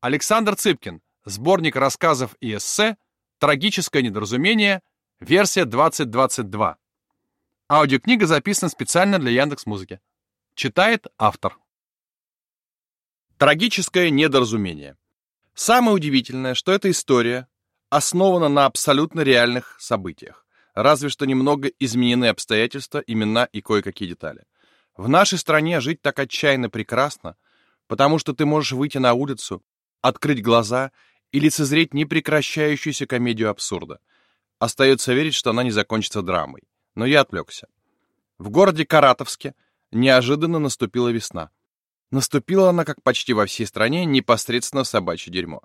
Александр Цыпкин. Сборник рассказов и эссе «Трагическое недоразумение», версия 2022. Аудиокнига записана специально для Яндекс.Музыки. Читает автор. Трагическое недоразумение. Самое удивительное, что эта история основана на абсолютно реальных событиях, разве что немного изменены обстоятельства, имена и кое-какие детали. В нашей стране жить так отчаянно прекрасно, потому что ты можешь выйти на улицу, открыть глаза и лицезреть непрекращающуюся комедию абсурда. Остается верить, что она не закончится драмой. Но я отвлекся. В городе Каратовске неожиданно наступила весна. Наступила она, как почти во всей стране, непосредственно в собачье дерьмо.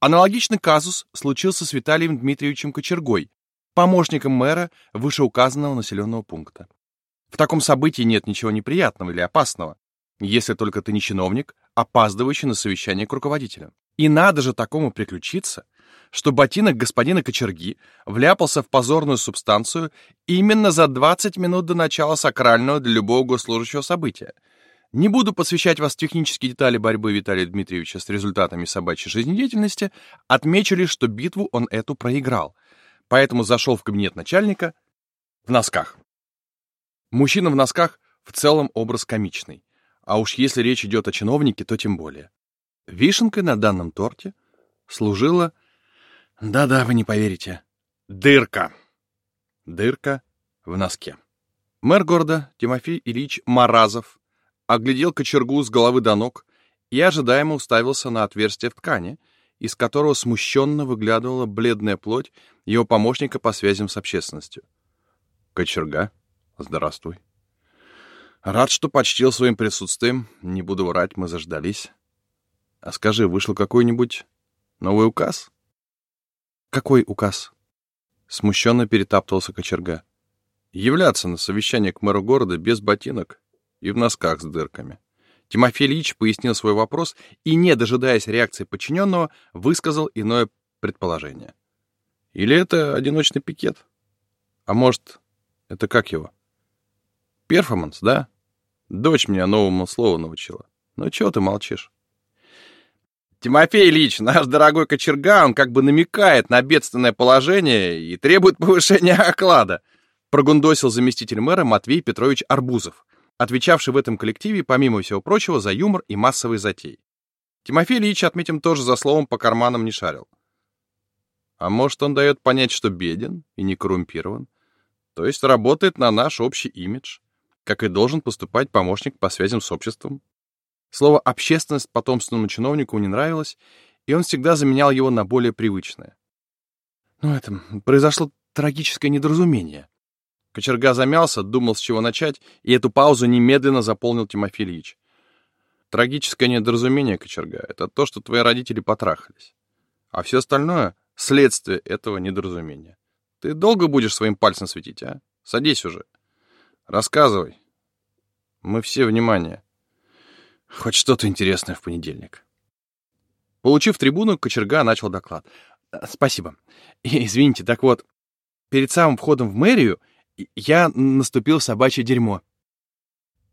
Аналогичный казус случился с Виталием Дмитриевичем Кочергой, помощником мэра вышеуказанного населенного пункта. В таком событии нет ничего неприятного или опасного, если только ты не чиновник, опаздывающий на совещание к руководителю. И надо же такому приключиться, что ботинок господина Кочерги вляпался в позорную субстанцию именно за 20 минут до начала сакрального для любого госслужащего события. Не буду посвящать вас технические детали борьбы Виталия Дмитриевича с результатами собачьей жизнедеятельности, отмечу лишь, что битву он эту проиграл, поэтому зашел в кабинет начальника в носках. Мужчина в носках в целом образ комичный, а уж если речь идет о чиновнике, то тем более. Вишенкой на данном торте служила... Да-да, вы не поверите. Дырка. Дырка в носке. Мэр города Тимофей Ильич Маразов оглядел кочергу с головы до ног и ожидаемо уставился на отверстие в ткани, из которого смущенно выглядывала бледная плоть его помощника по связям с общественностью. «Кочерга, здравствуй». «Рад, что почтил своим присутствием. Не буду врать, мы заждались. А скажи, вышел какой-нибудь новый указ? Какой указ? Смущенно перетаптывался кочерга. Являться на совещание к мэру города без ботинок и в носках с дырками. Тимофей Ильич пояснил свой вопрос и, не дожидаясь реакции подчиненного, высказал иное предположение. Или это одиночный пикет? А может, это как его? Перформанс, да? Дочь меня новому слову научила. Ну чего ты молчишь? Тимофей Ильич, наш дорогой кочерга, он как бы намекает на бедственное положение и требует повышения оклада, прогундосил заместитель мэра Матвей Петрович Арбузов, отвечавший в этом коллективе, помимо всего прочего, за юмор и массовые затеи. Тимофей Ильич, отметим, тоже за словом по карманам не шарил. А может, он дает понять, что беден и не коррумпирован, то есть работает на наш общий имидж, как и должен поступать помощник по связям с обществом. Слово «общественность» потомственному чиновнику не нравилось, и он всегда заменял его на более привычное. Ну, это произошло трагическое недоразумение. Кочерга замялся, думал, с чего начать, и эту паузу немедленно заполнил Тимофей Ильич. Трагическое недоразумение, Кочерга, это то, что твои родители потрахались. А все остальное — следствие этого недоразумения. Ты долго будешь своим пальцем светить, а? Садись уже. Рассказывай. Мы все внимание. Хоть что-то интересное в понедельник. Получив трибуну, кочерга начал доклад. «Э, спасибо. Извините, так вот, перед самым входом в мэрию я наступил в собачье дерьмо.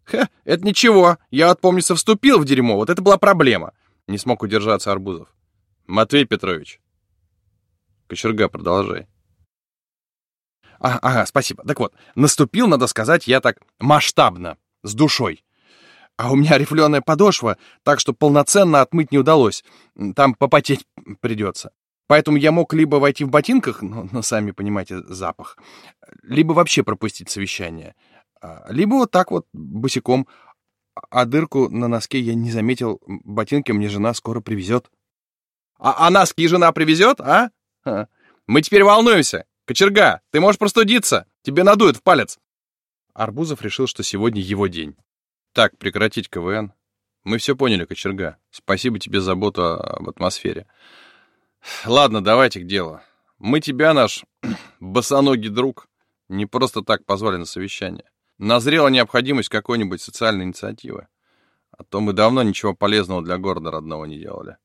Ха, это ничего. Я, от помнится, вступил в дерьмо. Вот это была проблема. Не смог удержаться Арбузов. Матвей Петрович. Кочерга, продолжай. А, ага, спасибо. Так вот, наступил, надо сказать, я так масштабно, с душой. А у меня рифленая подошва, так что полноценно отмыть не удалось. Там попотеть придется. Поэтому я мог либо войти в ботинках, ну, ну сами понимаете, запах, либо вообще пропустить совещание, а, либо вот так вот босиком, а дырку на носке я не заметил, ботинки мне жена скоро привезет. А, а носки жена привезет, а? Мы теперь волнуемся. Кочерга, ты можешь простудиться, тебе надует в палец. Арбузов решил, что сегодня его день. Так, прекратить КВН. Мы все поняли, кочерга. Спасибо тебе за заботу об атмосфере. Ладно, давайте к делу. Мы тебя, наш босоногий друг, не просто так позвали на совещание. Назрела необходимость какой-нибудь социальной инициативы. А то мы давно ничего полезного для города родного не делали.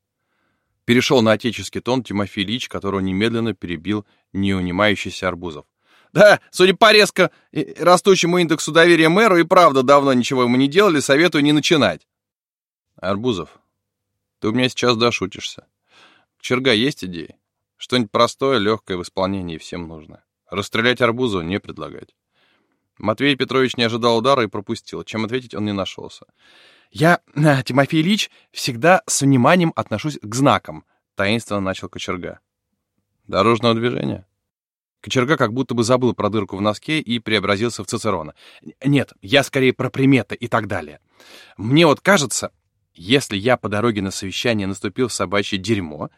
Перешел на отеческий тон Тимофей Ильич, которого немедленно перебил неунимающийся Арбузов. Да, судя по резко растущему индексу доверия мэру, и правда давно ничего ему не делали, советую не начинать. Арбузов, ты у меня сейчас дошутишься. Черга есть идеи? Что-нибудь простое, легкое в исполнении всем нужно. Расстрелять арбузу не предлагать. Матвей Петрович не ожидал удара и пропустил. Чем ответить он не нашелся. «Я, э, Тимофей Ильич, всегда с вниманием отношусь к знакам», — таинственно начал Кочерга. «Дорожного движения?» Кочерга как будто бы забыл про дырку в носке и преобразился в Цицерона. «Нет, я скорее про приметы и так далее. Мне вот кажется, если я по дороге на совещание наступил в собачье дерьмо,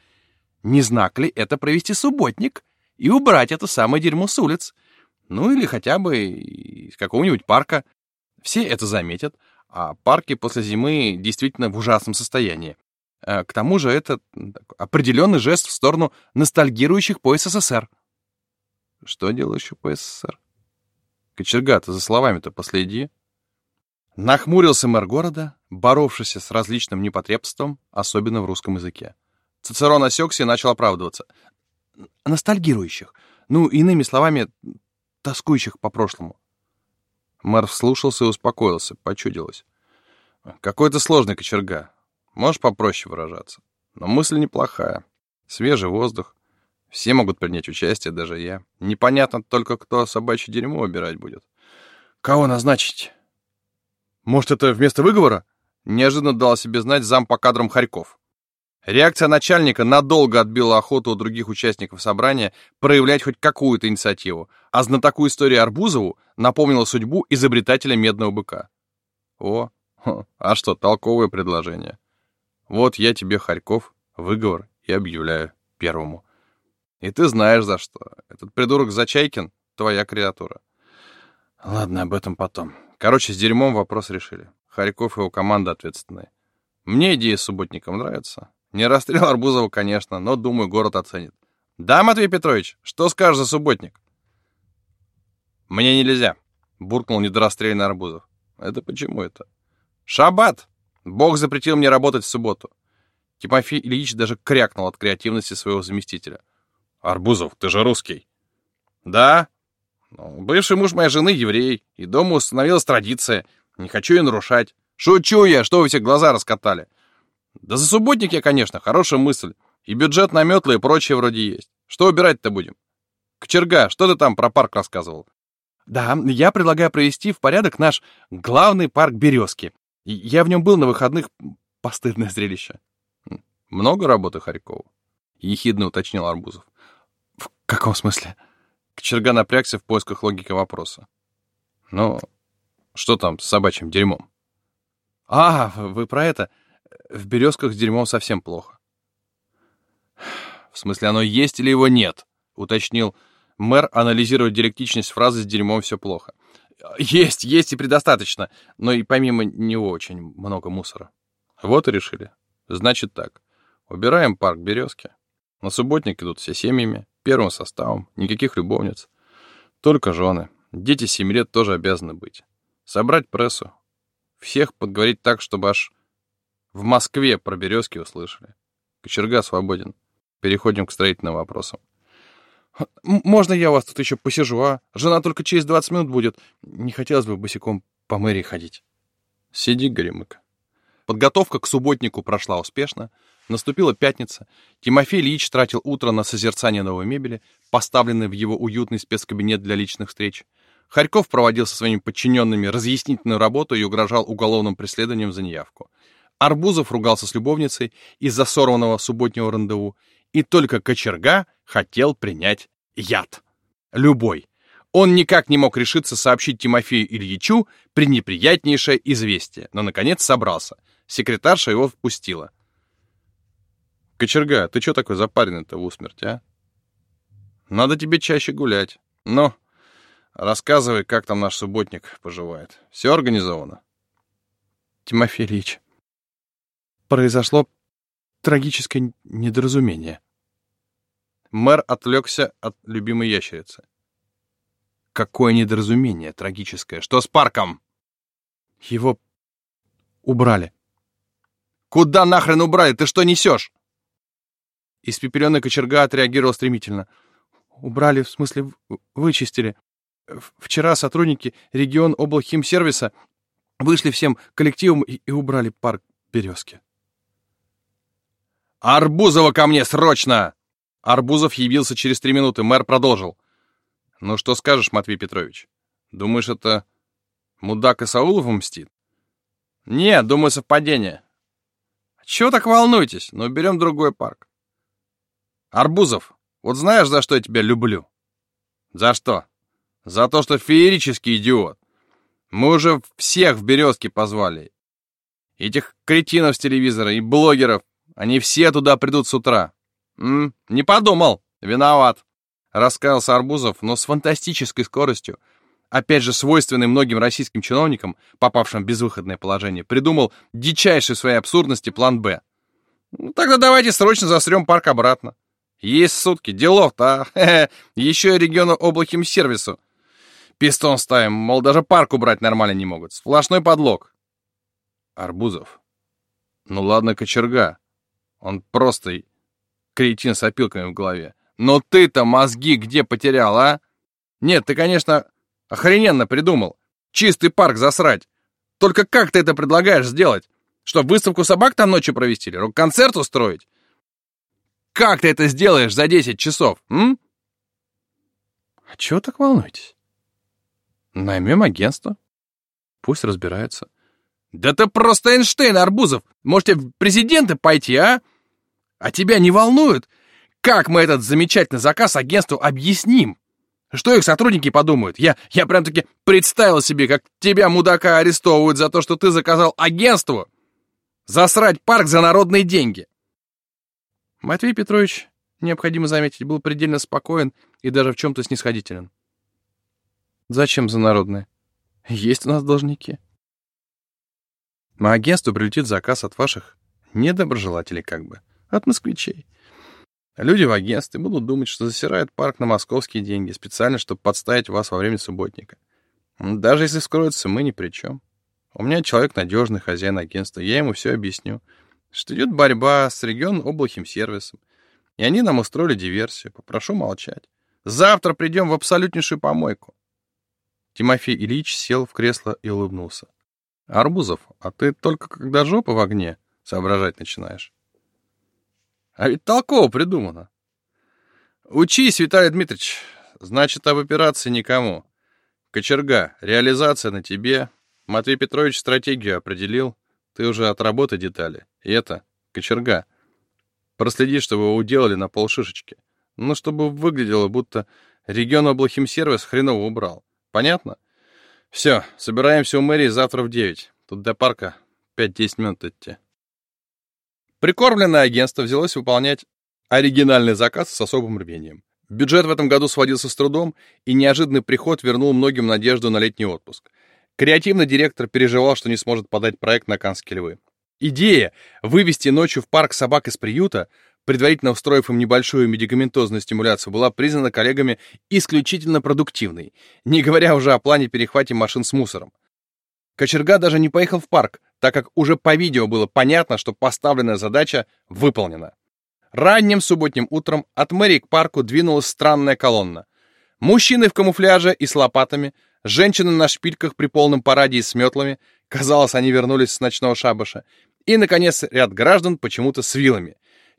не знак ли это провести субботник и убрать это самое дерьмо с улиц? Ну или хотя бы из какого-нибудь парка. Все это заметят, а парки после зимы действительно в ужасном состоянии. А к тому же это определенный жест в сторону ностальгирующих по СССР. Что делающих по СССР? Кочерга, ты за словами-то последи. Нахмурился мэр города, боровшийся с различным непотребством, особенно в русском языке. Цицерон осекся и начал оправдываться. Ностальгирующих. Ну, иными словами, тоскующих по прошлому. Мэр вслушался и успокоился, почудилось. Какой-то сложный кочерга. Можешь попроще выражаться. Но мысль неплохая. Свежий воздух. Все могут принять участие, даже я. Непонятно только, кто собачье дерьмо убирать будет. Кого назначить? Может, это вместо выговора? Неожиданно дал себе знать зам по кадрам Харьков. Реакция начальника надолго отбила охоту у других участников собрания проявлять хоть какую-то инициативу, а знатоку истории Арбузову напомнила судьбу изобретателя медного быка. О, а что, толковое предложение. Вот я тебе, Харьков, выговор и объявляю первому. И ты знаешь за что. Этот придурок Зачайкин — твоя креатура. Ладно, об этом потом. Короче, с дерьмом вопрос решили. Харьков и его команда ответственные. Мне идея с субботником нравится. Не расстрел Арбузова, конечно, но, думаю, город оценит. Да, Матвей Петрович, что скажешь за субботник? Мне нельзя, буркнул недорасстрелянный Арбузов. Это почему это? Шаббат! Бог запретил мне работать в субботу. Тимофей Ильич даже крякнул от креативности своего заместителя. Арбузов, ты же русский. Да. Ну, бывший муж моей жены еврей, и дома установилась традиция. Не хочу ее нарушать. Шучу я, что вы все глаза раскатали. Да за субботник я, конечно, хорошая мысль. И бюджет на метлы и прочее вроде есть. Что убирать-то будем? Кочерга, что ты там про парк рассказывал? Да, я предлагаю провести в порядок наш главный парк Березки. Я в нем был на выходных. Постыдное зрелище. Много работы Харькову? Ехидно уточнил Арбузов. В каком смысле? Кочерга напрягся в поисках логики вопроса. Ну, что там с собачьим дерьмом? А, вы про это? В березках с дерьмом совсем плохо. В смысле, оно есть или его нет? Уточнил мэр, анализируя диалектичность фразы «с дерьмом все плохо». Есть, есть и предостаточно, но и помимо него очень много мусора. Вот и решили. Значит так, убираем парк Березки. На субботник идут все семьями, первым составом, никаких любовниц. Только жены. Дети семи лет тоже обязаны быть. Собрать прессу. Всех подговорить так, чтобы аж в Москве про березки услышали. Кочерга свободен. Переходим к строительным вопросам. «Можно я у вас тут еще посижу, а? Жена только через 20 минут будет. Не хотелось бы босиком по мэрии ходить». «Сиди, Горемыка». Подготовка к субботнику прошла успешно. Наступила пятница. Тимофей Ильич тратил утро на созерцание новой мебели, поставленной в его уютный спецкабинет для личных встреч. Харьков проводил со своими подчиненными разъяснительную работу и угрожал уголовным преследованием за неявку. Арбузов ругался с любовницей из-за сорванного субботнего рандеву, и только кочерга хотел принять яд. Любой. Он никак не мог решиться сообщить Тимофею Ильичу пренеприятнейшее известие, но, наконец, собрался. Секретарша его впустила. «Кочерга, ты что такой запаренный-то в усмерть, а? Надо тебе чаще гулять. Ну, рассказывай, как там наш субботник поживает. Все организовано?» «Тимофей Ильич, произошло трагическое недоразумение. Мэр отвлекся от любимой ящерицы. Какое недоразумение трагическое? Что с парком? Его убрали. Куда нахрен убрали? Ты что несешь? Испепеленный кочерга отреагировал стремительно. Убрали, в смысле, вычистили. Вчера сотрудники регион облхимсервиса вышли всем коллективом и, и убрали парк березки. «Арбузова ко мне, срочно!» Арбузов явился через три минуты, мэр продолжил. «Ну что скажешь, Матвей Петрович? Думаешь, это мудак и Саулов мстит?» «Нет, думаю, совпадение». «Чего так волнуетесь? Ну, берем другой парк». «Арбузов, вот знаешь, за что я тебя люблю?» «За что?» «За то, что феерический идиот. Мы уже всех в «Березке» позвали. Этих кретинов с телевизора и блогеров. Они все туда придут с утра. М -м, не подумал. Виноват. Раскаялся Арбузов, но с фантастической скоростью, опять же свойственной многим российским чиновникам, попавшим в безвыходное положение, придумал дичайший в своей абсурдности план «Б». Ну, тогда давайте срочно засрем парк обратно. Есть сутки, делов-то, а? Еще и региону облаким сервису. Пистон ставим, мол, даже парк убрать нормально не могут. Сплошной подлог. Арбузов. Ну ладно, кочерга. Он просто кретин с опилками в голове. Но ты-то мозги где потерял, а? Нет, ты, конечно, охрененно придумал. Чистый парк засрать. Только как ты это предлагаешь сделать? Что, выставку собак там ночью провести или рок-концерт устроить? Как ты это сделаешь за 10 часов, м? А чего так волнуетесь? Наймем агентство. Пусть разбираются. Да ты просто Эйнштейн, Арбузов. Можете в президенты пойти, а? А тебя не волнует, как мы этот замечательный заказ агентству объясним? Что их сотрудники подумают? Я, я прям-таки представил себе, как тебя, мудака, арестовывают за то, что ты заказал агентству засрать парк за народные деньги. Матвей Петрович, необходимо заметить, был предельно спокоен и даже в чем-то снисходителен. Зачем за народные? Есть у нас должники. На агентству прилетит заказ от ваших недоброжелателей как бы, от москвичей. Люди в агентстве будут думать, что засирают парк на московские деньги, специально, чтобы подставить вас во время субботника. Даже если вскроется, мы ни при чем. У меня человек надежный, хозяин агентства, я ему все объясню, что идет борьба с регион облахим сервисом, и они нам устроили диверсию. Попрошу молчать. Завтра придем в абсолютнейшую помойку. Тимофей Ильич сел в кресло и улыбнулся. Арбузов, а ты только когда жопа в огне соображать начинаешь. А ведь толково придумано. Учись, Виталий Дмитриевич. Значит, об операции никому. Кочерга, реализация на тебе. Матвей Петрович стратегию определил. Ты уже отработай детали. И это, кочерга. Проследи, чтобы его уделали на полшишечки. Ну, чтобы выглядело, будто регион облахим-сервис хреново убрал. Понятно? Все, собираемся у мэрии завтра в 9. Тут до парка 5-10 минут идти. Прикормленное агентство взялось выполнять оригинальный заказ с особым рвением. Бюджет в этом году сводился с трудом, и неожиданный приход вернул многим надежду на летний отпуск. Креативный директор переживал, что не сможет подать проект на Канские львы. Идея вывести ночью в парк собак из приюта предварительно устроив им небольшую медикаментозную стимуляцию, была признана коллегами исключительно продуктивной, не говоря уже о плане перехвате машин с мусором. Кочерга даже не поехал в парк, так как уже по видео было понятно, что поставленная задача выполнена. Ранним субботним утром от мэрии к парку двинулась странная колонна. Мужчины в камуфляже и с лопатами, женщины на шпильках при полном параде и с метлами, казалось, они вернулись с ночного шабаша, и, наконец, ряд граждан почему-то с вилами.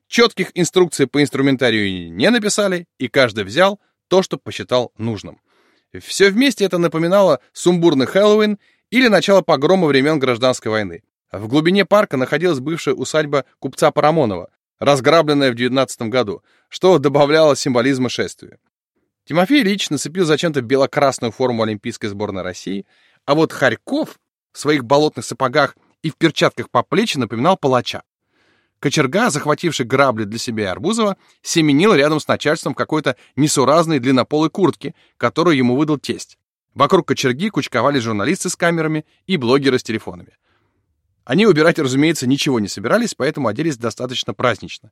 Четких инструкций по инструментарию не написали, и каждый взял то, что посчитал нужным. Все вместе это напоминало сумбурный Хэллоуин или начало погрома времен Гражданской войны. В глубине парка находилась бывшая усадьба купца Парамонова, разграбленная в 19 году, что добавляло символизма шествию. Тимофей Ильич нацепил зачем-то бело-красную форму Олимпийской сборной России, а вот Харьков в своих болотных сапогах и в перчатках по плечи напоминал палача. Кочерга, захвативший грабли для себя и Арбузова, семенил рядом с начальством какой-то несуразной длиннополой куртки, которую ему выдал тесть. Вокруг кочерги кучковали журналисты с камерами и блогеры с телефонами. Они убирать, разумеется, ничего не собирались, поэтому оделись достаточно празднично.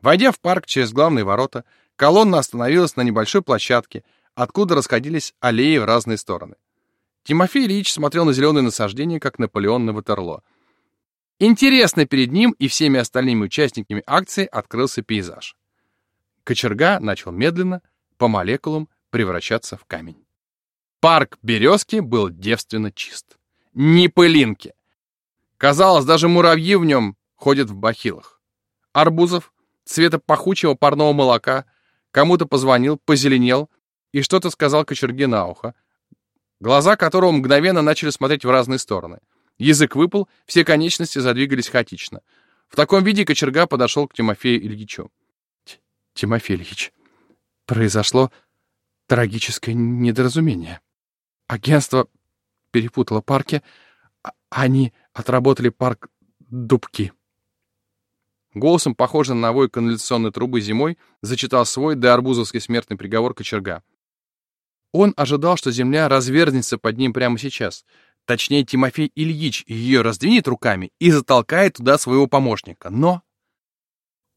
Войдя в парк через главные ворота, колонна остановилась на небольшой площадке, откуда расходились аллеи в разные стороны. Тимофей Ильич смотрел на зеленые насаждения, как Наполеон на Ватерлоо. Интересно перед ним и всеми остальными участниками акции открылся пейзаж. Кочерга начал медленно, по молекулам, превращаться в камень. Парк Березки был девственно чист. Ни пылинки. Казалось, даже муравьи в нем ходят в бахилах. Арбузов, цвета пахучего парного молока, кому-то позвонил, позеленел и что-то сказал кочерге на ухо, глаза которого мгновенно начали смотреть в разные стороны. Язык выпал, все конечности задвигались хаотично. В таком виде кочерга подошел к Тимофею Ильичу. «Тимофей Ильич, произошло трагическое недоразумение. Агентство перепутало парки, а они отработали парк Дубки». Голосом, похожим на вой канализационной трубы зимой, зачитал свой доарбузовский смертный приговор кочерга. Он ожидал, что земля развернется под ним прямо сейчас. Точнее, Тимофей Ильич ее раздвинет руками и затолкает туда своего помощника. Но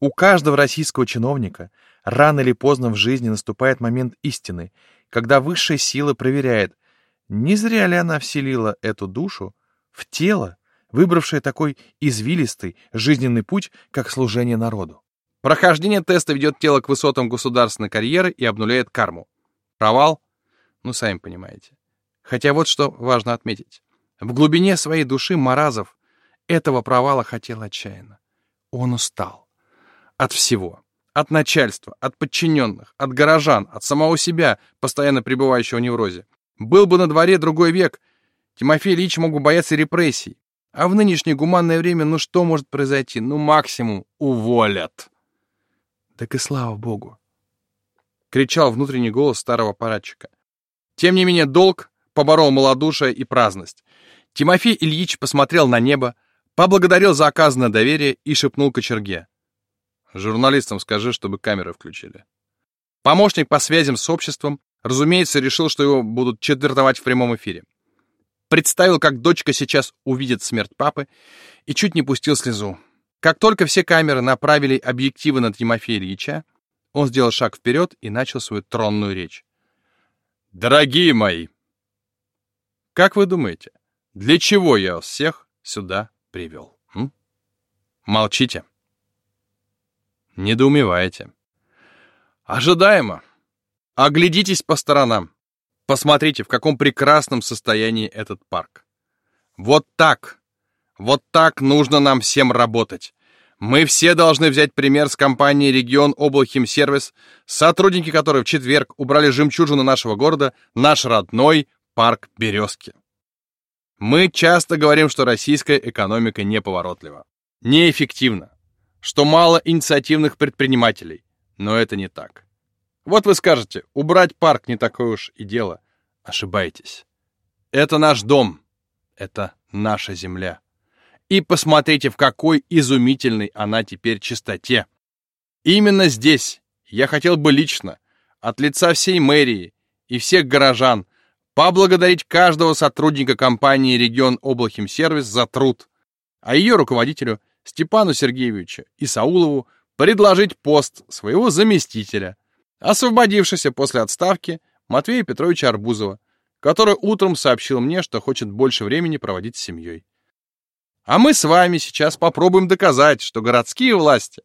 у каждого российского чиновника рано или поздно в жизни наступает момент истины, когда высшая сила проверяет, не зря ли она вселила эту душу в тело, выбравшее такой извилистый жизненный путь, как служение народу. Прохождение теста ведет тело к высотам государственной карьеры и обнуляет карму. Провал ну, сами понимаете. Хотя вот что важно отметить. В глубине своей души Маразов этого провала хотел отчаянно. Он устал. От всего. От начальства, от подчиненных, от горожан, от самого себя, постоянно пребывающего в неврозе. Был бы на дворе другой век, Тимофей Ильич мог бы бояться репрессий. А в нынешнее гуманное время, ну что может произойти? Ну максимум уволят. Так и слава богу. Кричал внутренний голос старого аппаратчика. Тем не менее, долг поборол малодушие и праздность. Тимофей Ильич посмотрел на небо, поблагодарил за оказанное доверие и шепнул кочерге. «Журналистам скажи, чтобы камеры включили». Помощник по связям с обществом, разумеется, решил, что его будут четвертовать в прямом эфире. Представил, как дочка сейчас увидит смерть папы, и чуть не пустил слезу. Как только все камеры направили объективы на Тимофея Ильича, он сделал шаг вперед и начал свою тронную речь. Дорогие мои, как вы думаете, для чего я вас всех сюда привел? М? Молчите. Недоумеваете. Ожидаемо. Оглядитесь по сторонам. Посмотрите, в каком прекрасном состоянии этот парк. Вот так, вот так нужно нам всем работать. Мы все должны взять пример с компании «Регион Облхимсервис», сотрудники которой в четверг убрали жемчужину нашего города, наш родной парк «Березки». Мы часто говорим, что российская экономика неповоротлива, неэффективна, что мало инициативных предпринимателей, но это не так. Вот вы скажете, убрать парк не такое уж и дело. Ошибаетесь. Это наш дом, это наша земля. И посмотрите, в какой изумительной она теперь чистоте. Именно здесь я хотел бы лично, от лица всей мэрии и всех горожан, поблагодарить каждого сотрудника компании «Регион Облахимсервис» за труд, а ее руководителю Степану Сергеевичу Исаулову предложить пост своего заместителя, освободившегося после отставки Матвея Петровича Арбузова, который утром сообщил мне, что хочет больше времени проводить с семьей. А мы с вами сейчас попробуем доказать, что городские власти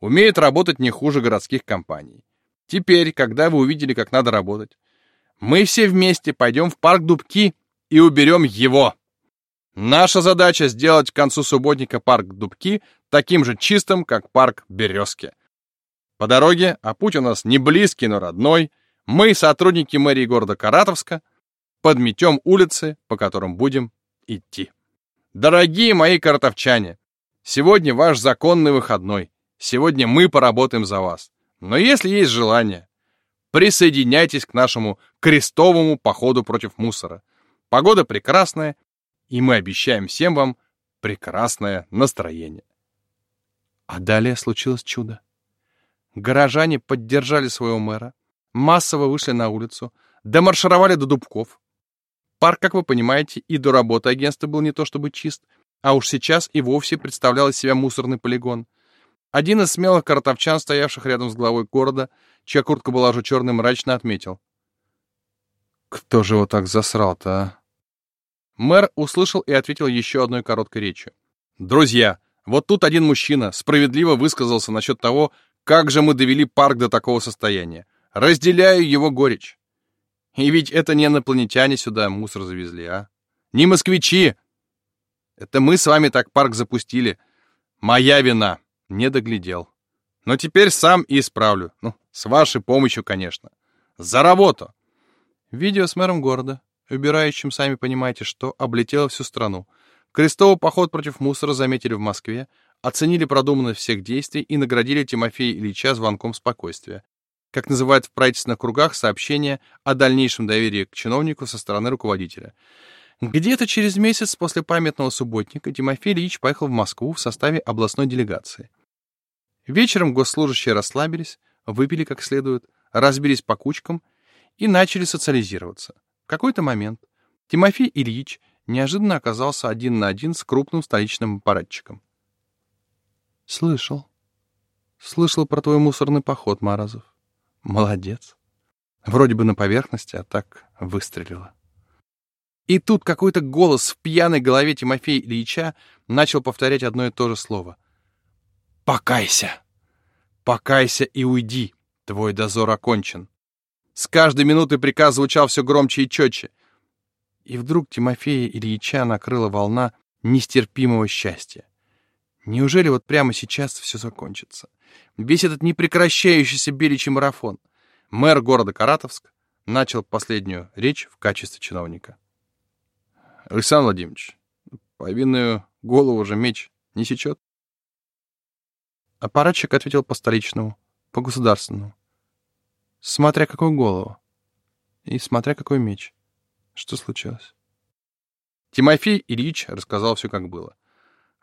умеют работать не хуже городских компаний. Теперь, когда вы увидели, как надо работать, мы все вместе пойдем в парк Дубки и уберем его. Наша задача сделать к концу субботника парк Дубки таким же чистым, как парк Березки. По дороге, а путь у нас не близкий, но родной, мы, сотрудники мэрии города Каратовска, подметем улицы, по которым будем идти. Дорогие мои картовчане, сегодня ваш законный выходной. Сегодня мы поработаем за вас. Но если есть желание, присоединяйтесь к нашему крестовому походу против мусора. Погода прекрасная, и мы обещаем всем вам прекрасное настроение. А далее случилось чудо. Горожане поддержали своего мэра, массово вышли на улицу, домаршировали до Дубков, Парк, как вы понимаете, и до работы агентства был не то чтобы чист, а уж сейчас и вовсе представлял из себя мусорный полигон. Один из смелых картовчан, стоявших рядом с главой города, чья куртка была уже черной, мрачно отметил. «Кто же его так засрал-то, а?» Мэр услышал и ответил еще одной короткой речью. «Друзья, вот тут один мужчина справедливо высказался насчет того, как же мы довели парк до такого состояния. Разделяю его горечь. И ведь это не инопланетяне сюда мусор завезли, а? Не москвичи! Это мы с вами так парк запустили. Моя вина. Не доглядел. Но теперь сам и исправлю. Ну, с вашей помощью, конечно. За работу!» Видео с мэром города, убирающим, сами понимаете, что облетело всю страну. Крестовый поход против мусора заметили в Москве, оценили продуманность всех действий и наградили Тимофея Ильича звонком спокойствия. Как называют в правительственных кругах сообщение о дальнейшем доверии к чиновнику со стороны руководителя. Где-то через месяц после памятного субботника Тимофей Ильич поехал в Москву в составе областной делегации. Вечером госслужащие расслабились, выпили как следует, разбились по кучкам и начали социализироваться. В какой-то момент Тимофей Ильич неожиданно оказался один на один с крупным столичным аппаратчиком. «Слышал. Слышал про твой мусорный поход, Маразов. Молодец. Вроде бы на поверхности, а так выстрелило». И тут какой-то голос в пьяной голове Тимофея Ильича начал повторять одно и то же слово. «Покайся! Покайся и уйди! Твой дозор окончен!» С каждой минутой приказ звучал все громче и четче. И вдруг Тимофея Ильича накрыла волна нестерпимого счастья. Неужели вот прямо сейчас все закончится? Весь этот непрекращающийся беличий марафон. Мэр города Каратовск начал последнюю речь в качестве чиновника. Александр Владимирович, повинную голову уже меч не сечет? Аппаратчик ответил по-столичному, по-государственному. Смотря какую голову. И смотря какой меч. Что случилось? Тимофей Ильич рассказал все, как было.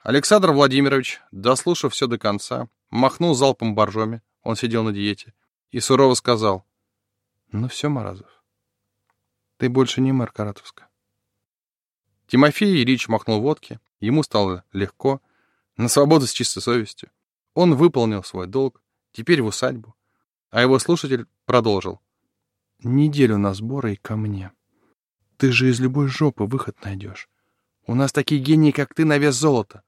Александр Владимирович, дослушав все до конца, махнул залпом боржоми, он сидел на диете, и сурово сказал, «Ну все, Морозов, ты больше не мэр Каратовска». Тимофей Ильич махнул водки, ему стало легко, на свободу с чистой совестью. Он выполнил свой долг, теперь в усадьбу, а его слушатель продолжил. «Неделю на сборы и ко мне. Ты же из любой жопы выход найдешь. У нас такие гении, как ты, на вес золота».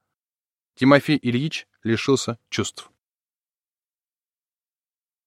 Тимофей Ильич лишился чувств.